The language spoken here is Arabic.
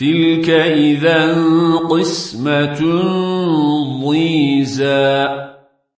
تلك إذا قسمة ضيزى.